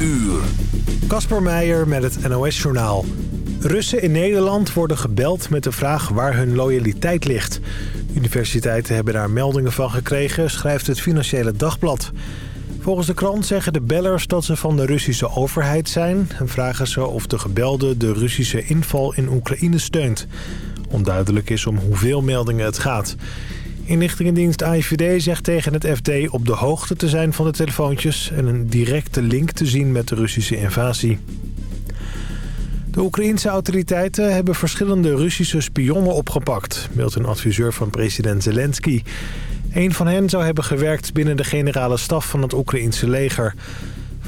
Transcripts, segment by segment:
uur. Kasper Meijer met het NOS-journaal. Russen in Nederland worden gebeld met de vraag waar hun loyaliteit ligt. Universiteiten hebben daar meldingen van gekregen, schrijft het Financiële Dagblad. Volgens de krant zeggen de bellers dat ze van de Russische overheid zijn... en vragen ze of de gebelde de Russische inval in Oekraïne steunt. Onduidelijk is om hoeveel meldingen het gaat. Inlichtingendienst AIVD zegt tegen het FD op de hoogte te zijn van de telefoontjes... en een directe link te zien met de Russische invasie. De Oekraïense autoriteiten hebben verschillende Russische spionnen opgepakt... meldt een adviseur van president Zelensky. Een van hen zou hebben gewerkt binnen de generale staf van het Oekraïense leger.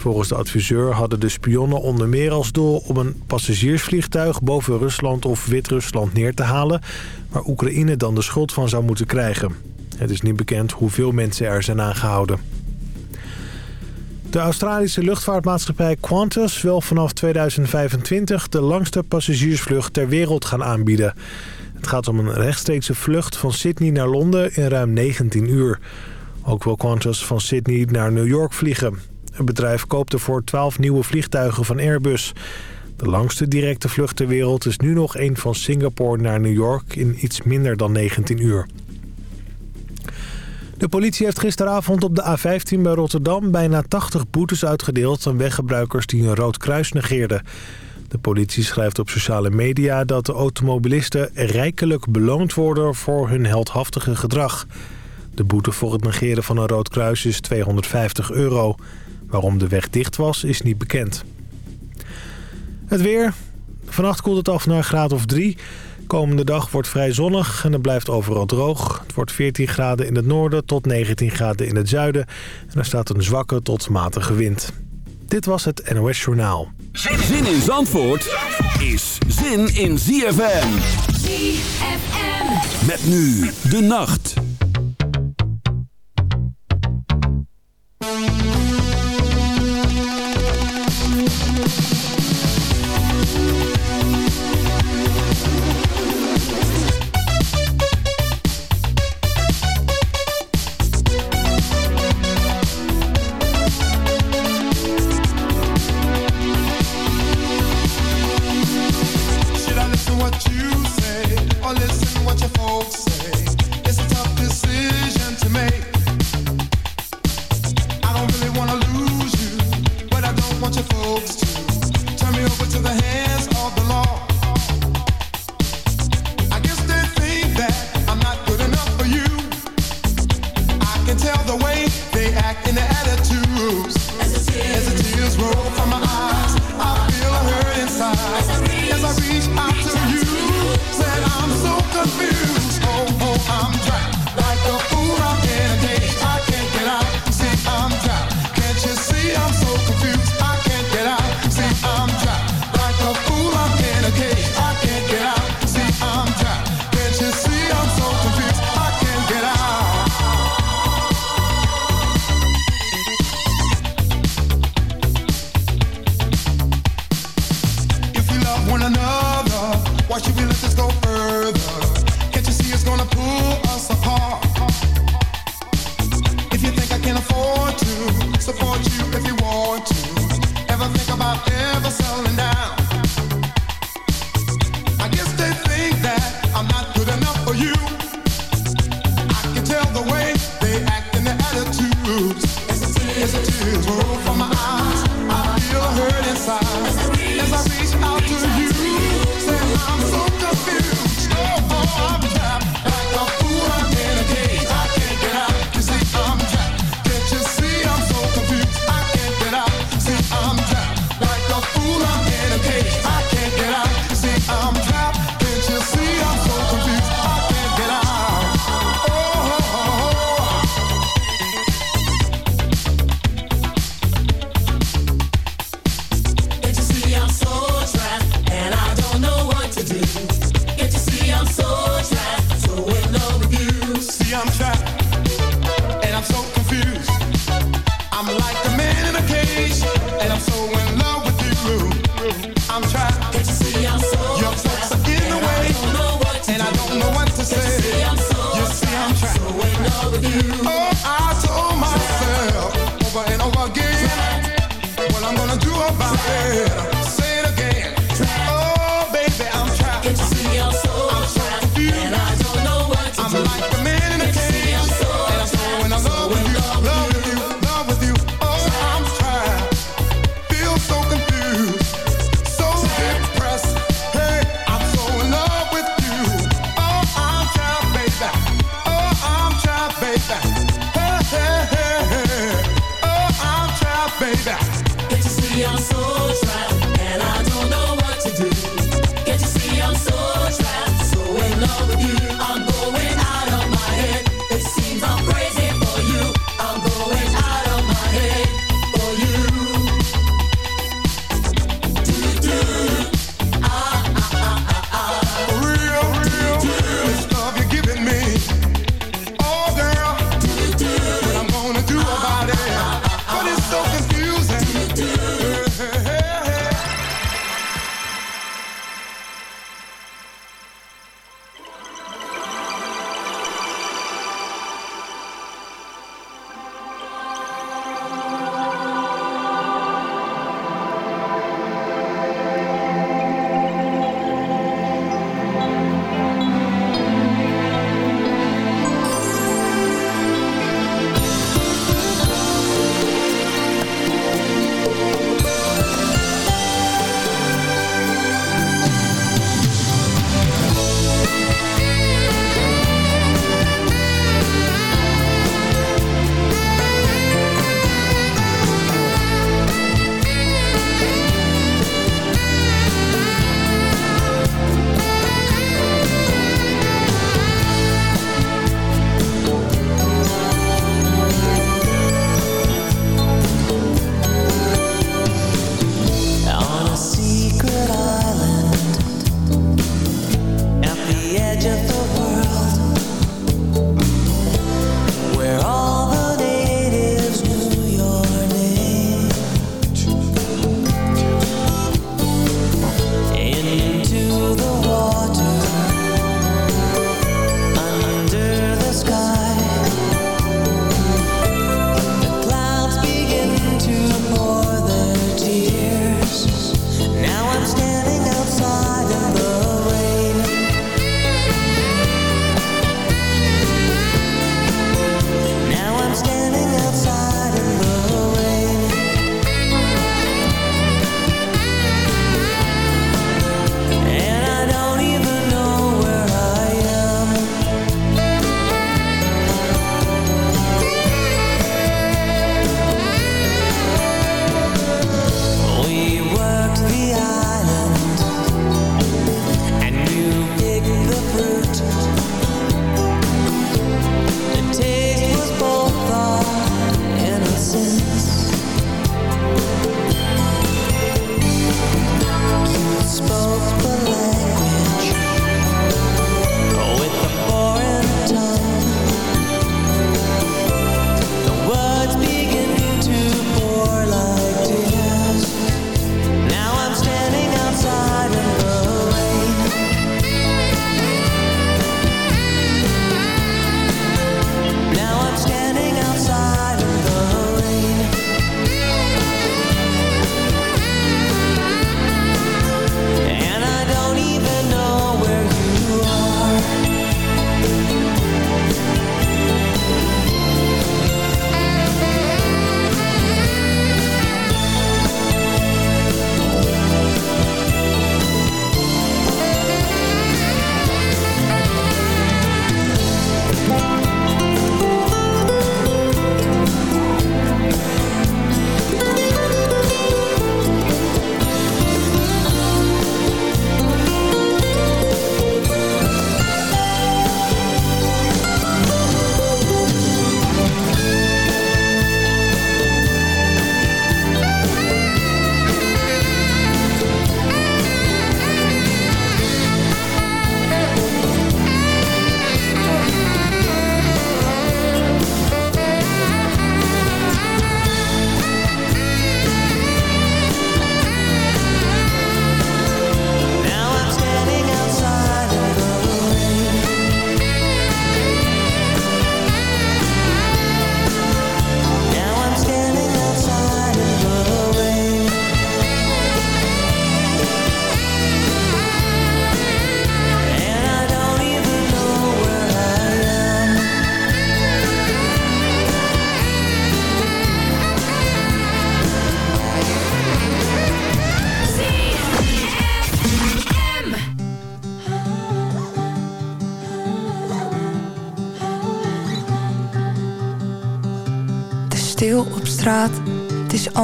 Volgens de adviseur hadden de spionnen onder meer als doel om een passagiersvliegtuig boven Rusland of Wit-Rusland neer te halen... waar Oekraïne dan de schuld van zou moeten krijgen. Het is niet bekend hoeveel mensen er zijn aangehouden. De Australische luchtvaartmaatschappij Qantas wil vanaf 2025 de langste passagiersvlucht ter wereld gaan aanbieden. Het gaat om een rechtstreekse vlucht van Sydney naar Londen in ruim 19 uur. Ook wil Qantas van Sydney naar New York vliegen. Het bedrijf koopt ervoor 12 nieuwe vliegtuigen van Airbus. De langste directe vlucht ter wereld is nu nog een van Singapore naar New York in iets minder dan 19 uur. De politie heeft gisteravond op de A15 bij Rotterdam bijna 80 boetes uitgedeeld aan weggebruikers die een rood kruis negeerden. De politie schrijft op sociale media dat de automobilisten rijkelijk beloond worden voor hun heldhaftige gedrag. De boete voor het negeren van een rood kruis is 250 euro. Waarom de weg dicht was, is niet bekend. Het weer. Vannacht koelt het af naar een graad of 3. Komende dag wordt vrij zonnig en het blijft overal droog. Het wordt 14 graden in het noorden tot 19 graden in het zuiden. En er staat een zwakke tot matige wind. Dit was het NOS Journaal. Zin in Zandvoort is zin in ZFM. ZFM. Met nu de nacht.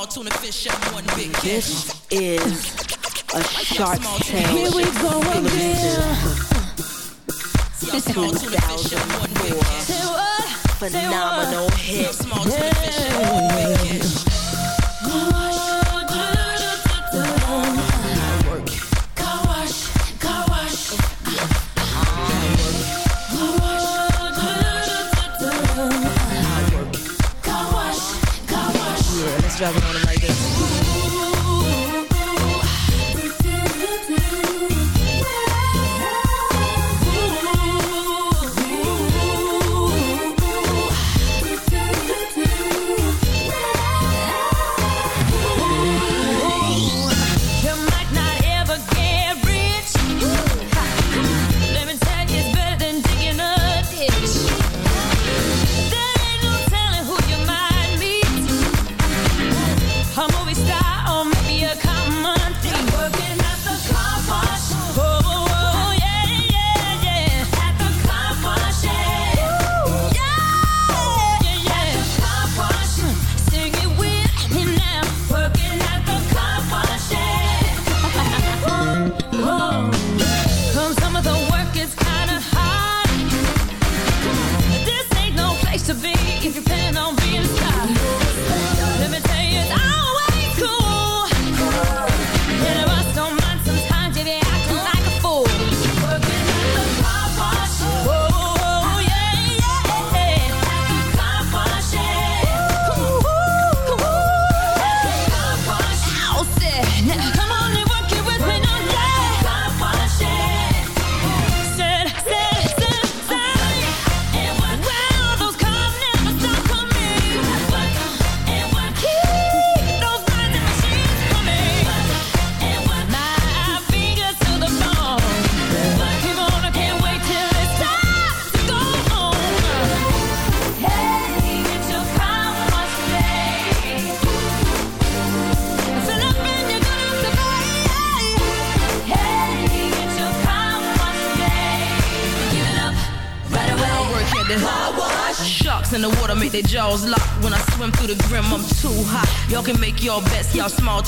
small tuna fish and one big fish. This is a shark tale. Here we go again. This 2004 phenomenal hit. Yeah. Driving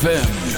ZFM.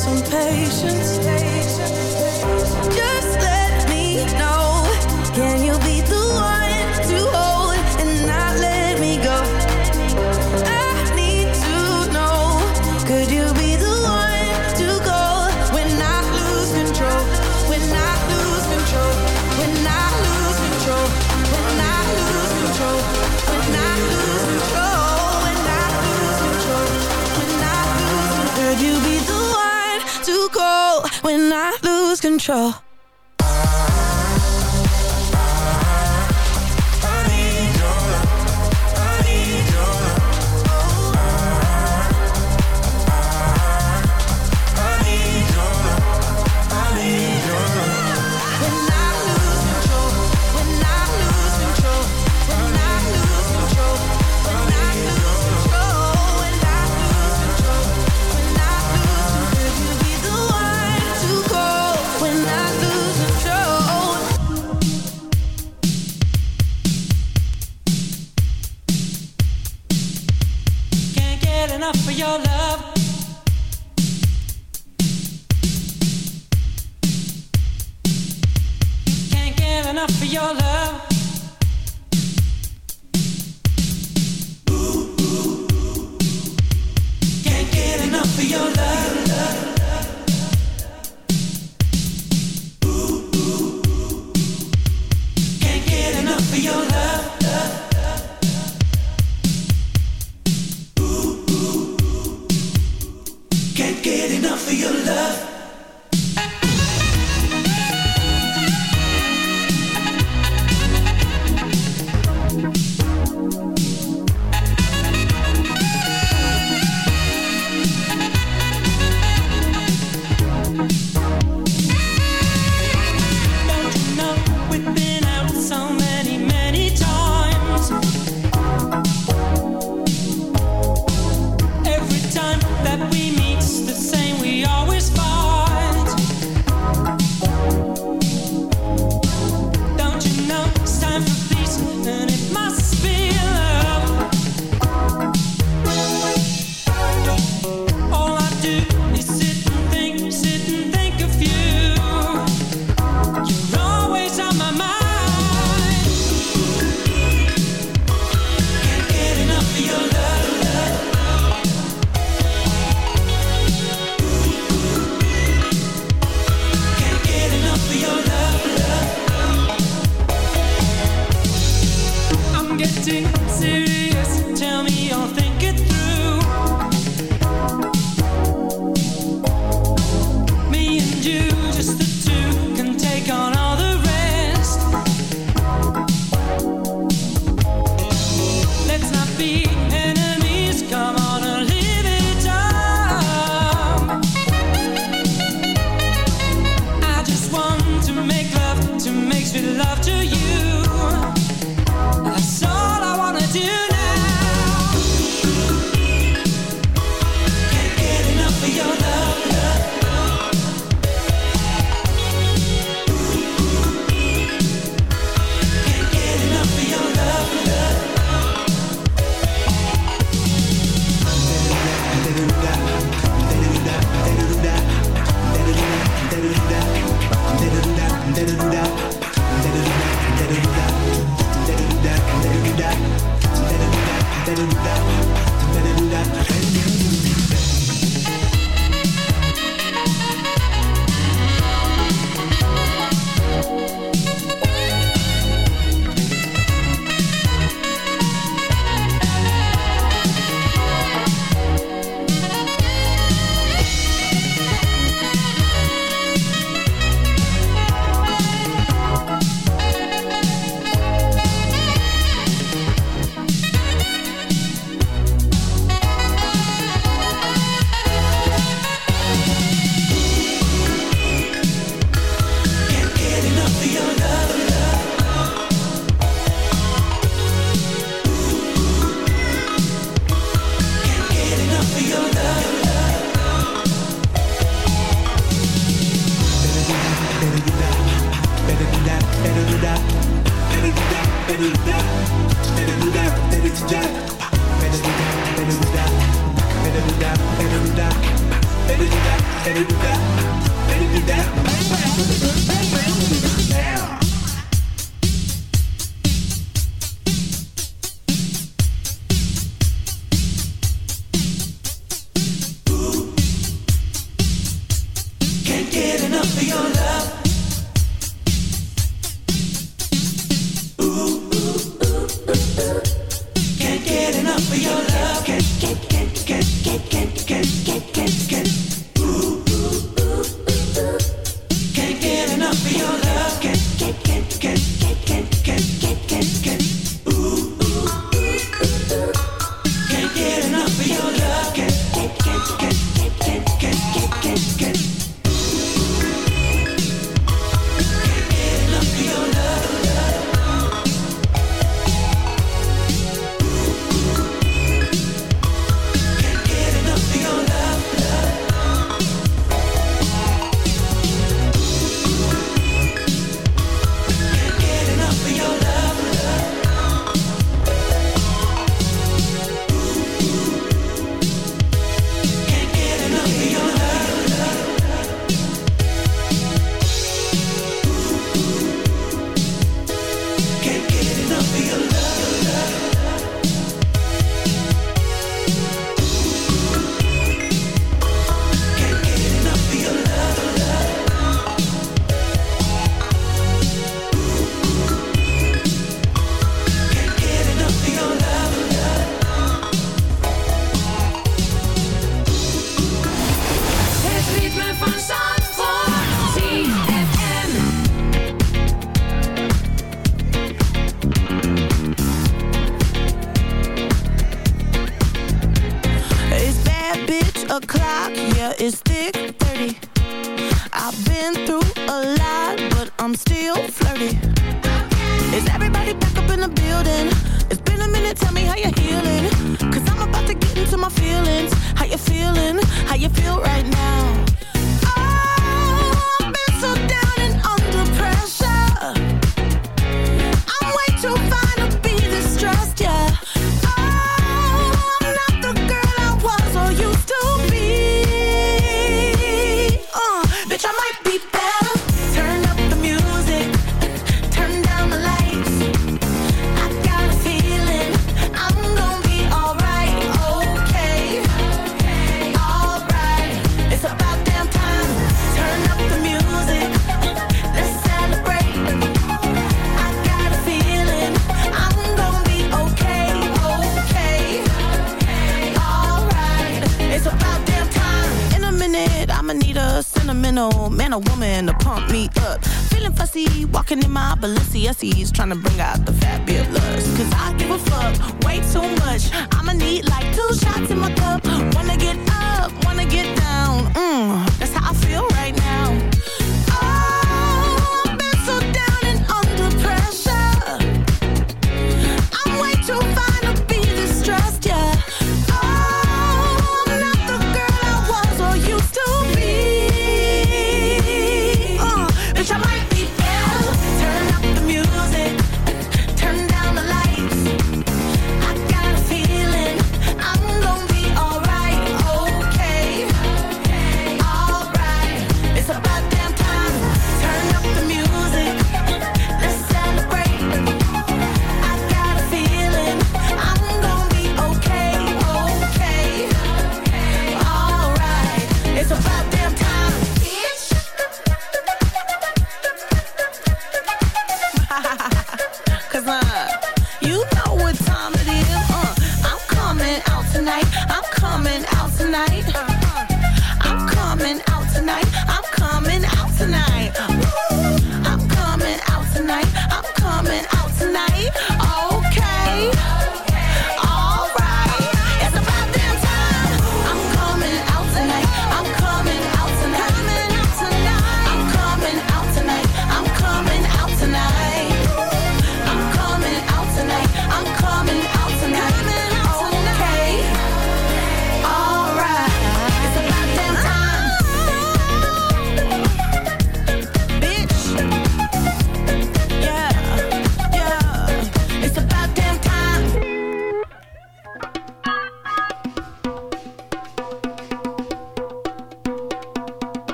Some patience. Control?